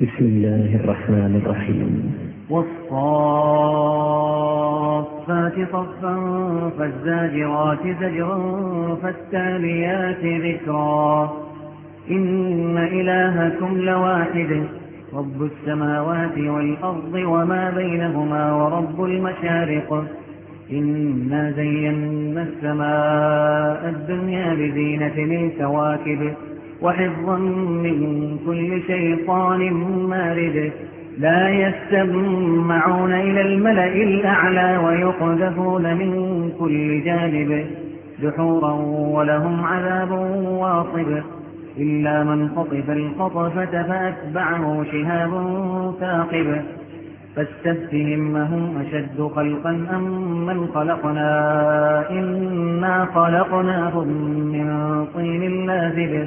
بسم الله الرحمن الرحيم. والصافات صفا فالزاجرات زجرا فالتاليات ذكرا. إن إلهكم لواحد رب السماوات والأرض وما بينهما ورب المشارق. إنا زينا السماء الدنيا بزينة الكواكب وحفظا من كل شيطان مارد. لا يستمعون إلى الملأ الأعلى ويقذفون من كل جانب. دحورا ولهم عذاب واصب. إلا من خطف الخطفة فأتبعه شهاب ثاقب. فاستفتهم هم أشد خلقا أم من خلقنا؟ إنا خلقناهم من طين لازب.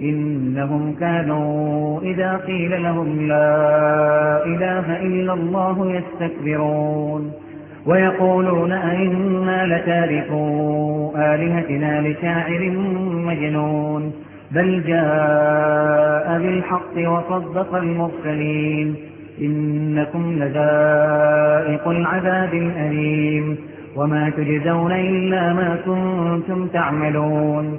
إنهم كانوا إذا قيل لهم لا إله إلا الله يستكبرون ويقولون أئنا لتاركوا آلهتنا لشاعر مجنون بل جاء بالحق وصدق المرسلين إنكم لذائق العذاب الأليم وما تجزون إلا ما كنتم تعملون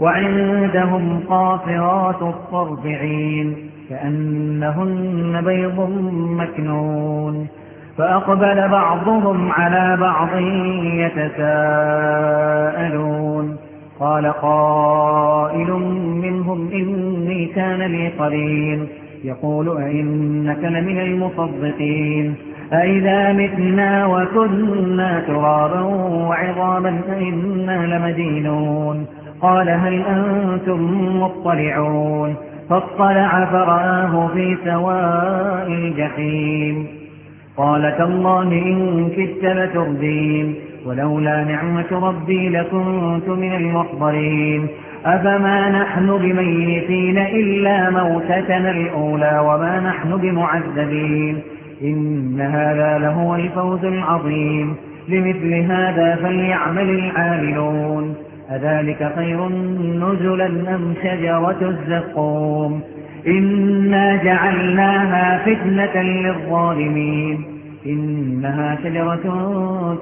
وعندهم قاصرات الطرفعين كأنهن بيض مكنون. فأقبل بعضهم على بعض يتساءلون. قال قائل منهم إني كان لي قرين يقول أئنك لمن المصدقين. أئذا متنا وكنا ترابا وعظاما أئنا لمدينون. قال هل أنتم مطلعون فاطلع فرآه في سواء الجحيم. قال تالله إن كدت لتردين ولولا نعمة ربي لكنت من المحضرين. أفما نحن بميتين إلا موتتنا الأولى وما نحن بمعذبين. إن هذا لهو الفوز العظيم لمثل هذا فليعمل العاملون. أذلك خير نزلا أم شجرة الزقوم؟ إنا جعلناها فتنة للظالمين. إنها شجرة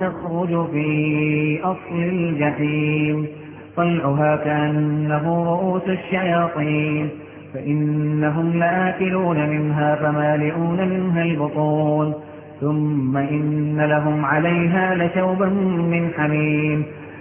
تخرج في أصل الجحيم. طلعها كأنه رؤوس الشياطين. فإنهم لآكلون منها فمالئون منها البطون. ثم إن لهم عليها لشوبا من حميم.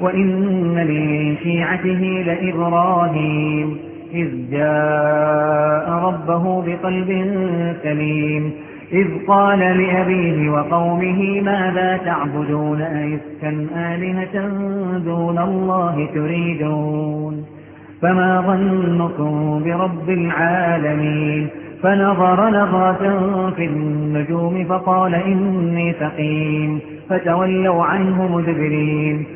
وإن من شيعته لإبراهيم إذ جاء ربه بقلب سليم إذ قال لأبيه وقومه ماذا تعبدون أئفكا آلهة دون الله تريدون؟ فما ظنكم برب العالمين؟ فنظر نظرة في النجوم فقال إني سقيم فتولوا عنه مدبرين.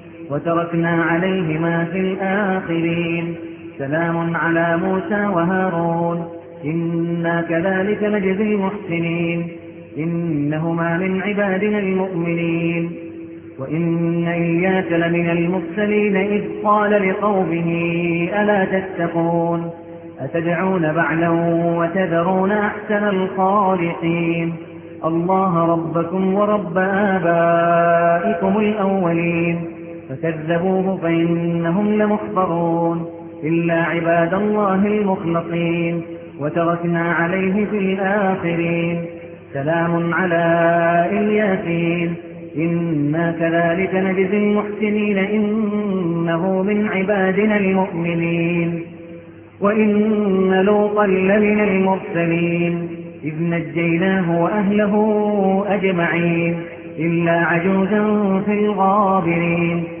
وتركنا عليهما في الآخرين. سلام على موسى وهارون. إنا كذلك نجزي المحسنين. إنهما من عبادنا المؤمنين. وإن إياك لمن المرسلين إذ قال لقومه ألا تتقون؟ أتدعون بعلا وتذرون أحسن الخالقين. الله ربكم ورب آبائكم الأولين. فكذبوه فإنهم لمخبرون إلا عباد الله المخلصين وتركنا عليه في الآخرين. سلام على الياسين. إنا كذلك نجزي المحسنين. إنه من عبادنا المؤمنين. وإن لوطا لمن المرسلين. إذ نجيناه وأهله أجمعين. إلا عجوزا في الغابرين.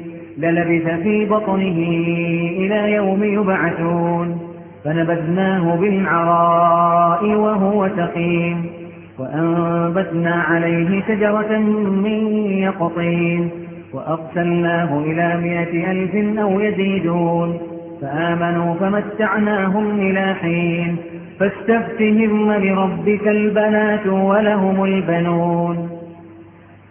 للبث في بطنه إلى يوم يبعثون. فنبذناه بالعراء وهو سقيم. وأنبتنا عليه شجرة من يقطين. وأرسلناه إلى مئة ألف أو يزيدون. فآمنوا فمتعناهم إلى حين. فاستفتهم لربك البنات ولهم البنون.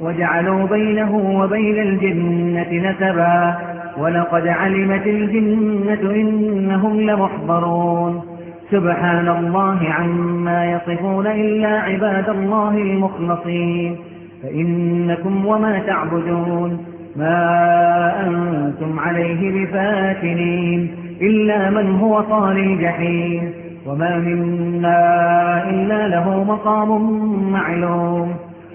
وجعلوا بينه وبين الجنة نسبا. ولقد علمت الجنة إنهم لمحضرون. سبحان الله عما يصفون إلا عباد الله المخلصين. فإنكم وما تعبدون. ما أنتم عليه بفاتنين. إلا من هو طال الجحيم. وما منا إلا له مقام معلوم.